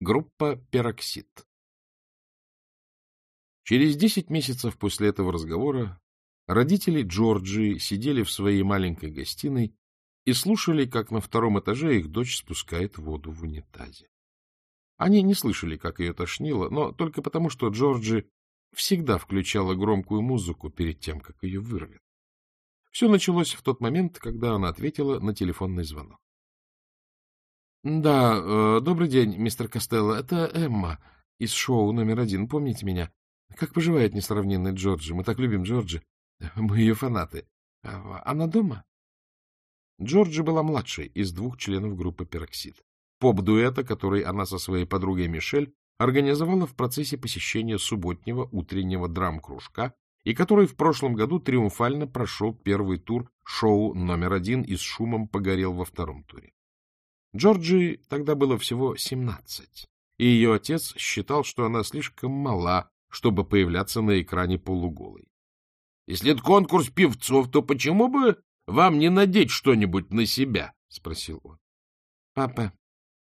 Группа «Пероксид». Через десять месяцев после этого разговора родители Джорджии сидели в своей маленькой гостиной и слушали, как на втором этаже их дочь спускает воду в унитазе. Они не слышали, как ее тошнило, но только потому, что Джорджи всегда включала громкую музыку перед тем, как ее вырвет. Все началось в тот момент, когда она ответила на телефонный звонок. — Да, э, добрый день, мистер Костелло. Это Эмма из шоу номер один. Помните меня? Как поживает несравненный Джорджи? Мы так любим Джорджи. Мы ее фанаты. А, она дома? Джорджи была младшей из двух членов группы «Пероксид». Поп-дуэта, который она со своей подругой Мишель организовала в процессе посещения субботнего утреннего драм-кружка и который в прошлом году триумфально прошел первый тур шоу номер один и с шумом погорел во втором туре. Джорджи тогда было всего семнадцать, и ее отец считал, что она слишком мала, чтобы появляться на экране полуголой. — Если это конкурс певцов, то почему бы вам не надеть что-нибудь на себя? — спросил он. — Папа,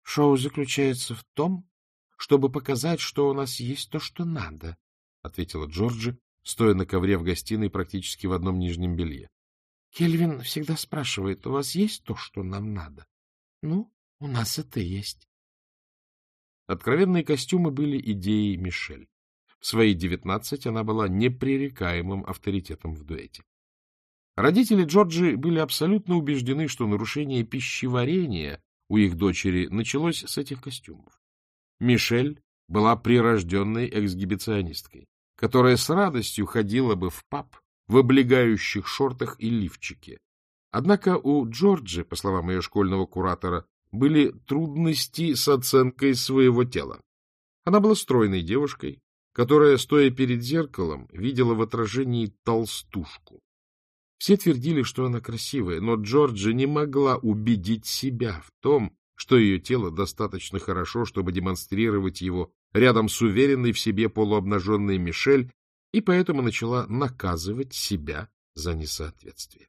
шоу заключается в том, чтобы показать, что у нас есть то, что надо, — ответила Джорджи, стоя на ковре в гостиной практически в одном нижнем белье. — Кельвин всегда спрашивает, у вас есть то, что нам надо? Ну, у нас это есть. Откровенные костюмы были идеей Мишель. В свои девятнадцать она была непререкаемым авторитетом в дуэте. Родители Джорджи были абсолютно убеждены, что нарушение пищеварения у их дочери началось с этих костюмов. Мишель была прирожденной эксгибиционисткой, которая с радостью ходила бы в паб в облегающих шортах и лифчике, Однако у Джорджи, по словам ее школьного куратора, были трудности с оценкой своего тела. Она была стройной девушкой, которая, стоя перед зеркалом, видела в отражении толстушку. Все твердили, что она красивая, но Джорджи не могла убедить себя в том, что ее тело достаточно хорошо, чтобы демонстрировать его рядом с уверенной в себе полуобнаженной Мишель, и поэтому начала наказывать себя за несоответствие.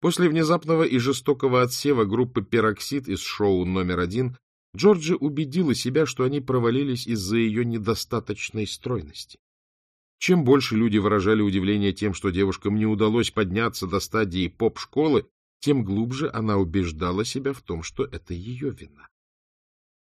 После внезапного и жестокого отсева группы «Пероксид» из шоу номер один Джорджи убедила себя, что они провалились из-за ее недостаточной стройности. Чем больше люди выражали удивление тем, что девушкам не удалось подняться до стадии поп-школы, тем глубже она убеждала себя в том, что это ее вина.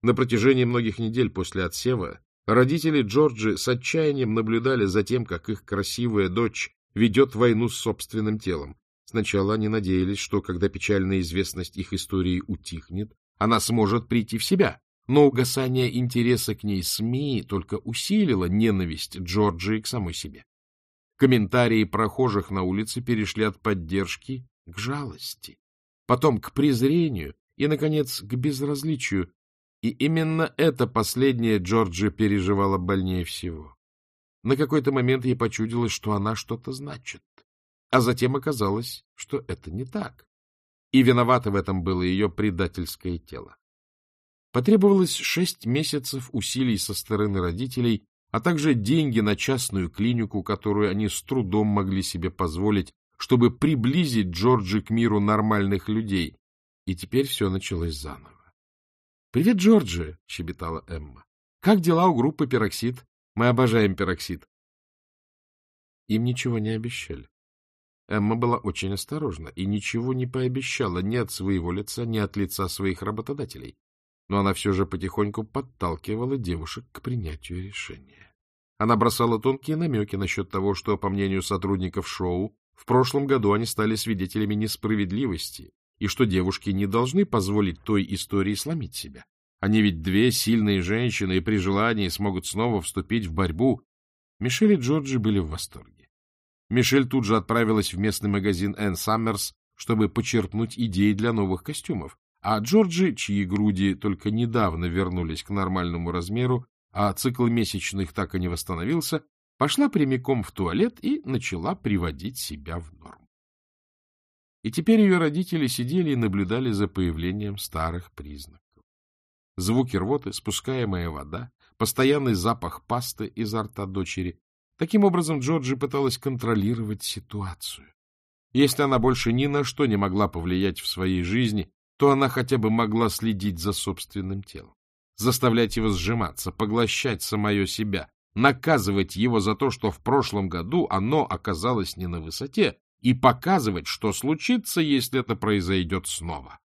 На протяжении многих недель после отсева родители Джорджи с отчаянием наблюдали за тем, как их красивая дочь ведет войну с собственным телом. Сначала они надеялись, что, когда печальная известность их истории утихнет, она сможет прийти в себя, но угасание интереса к ней СМИ только усилило ненависть Джорджии к самой себе. Комментарии прохожих на улице перешли от поддержки к жалости, потом к презрению и, наконец, к безразличию, и именно это последнее Джорджи переживала больнее всего. На какой-то момент ей почудилось, что она что-то значит. А затем оказалось, что это не так. И виновато в этом было ее предательское тело. Потребовалось шесть месяцев усилий со стороны родителей, а также деньги на частную клинику, которую они с трудом могли себе позволить, чтобы приблизить Джорджи к миру нормальных людей. И теперь все началось заново. — Привет, Джорджи! — щебетала Эмма. — Как дела у группы «Пероксид»? Мы обожаем «Пероксид». Им ничего не обещали. Эмма была очень осторожна и ничего не пообещала ни от своего лица, ни от лица своих работодателей. Но она все же потихоньку подталкивала девушек к принятию решения. Она бросала тонкие намеки насчет того, что, по мнению сотрудников шоу, в прошлом году они стали свидетелями несправедливости, и что девушки не должны позволить той истории сломить себя. Они ведь две сильные женщины и при желании смогут снова вступить в борьбу. Мишель и Джорджи были в восторге. Мишель тут же отправилась в местный магазин Энн Саммерс, чтобы почерпнуть идеи для новых костюмов, а Джорджи, чьи груди только недавно вернулись к нормальному размеру, а цикл месячных так и не восстановился, пошла прямиком в туалет и начала приводить себя в норму. И теперь ее родители сидели и наблюдали за появлением старых признаков. Звуки рвоты, спускаемая вода, постоянный запах пасты изо рта дочери, Таким образом, Джорджи пыталась контролировать ситуацию. Если она больше ни на что не могла повлиять в своей жизни, то она хотя бы могла следить за собственным телом, заставлять его сжиматься, поглощать самое себя, наказывать его за то, что в прошлом году оно оказалось не на высоте, и показывать, что случится, если это произойдет снова.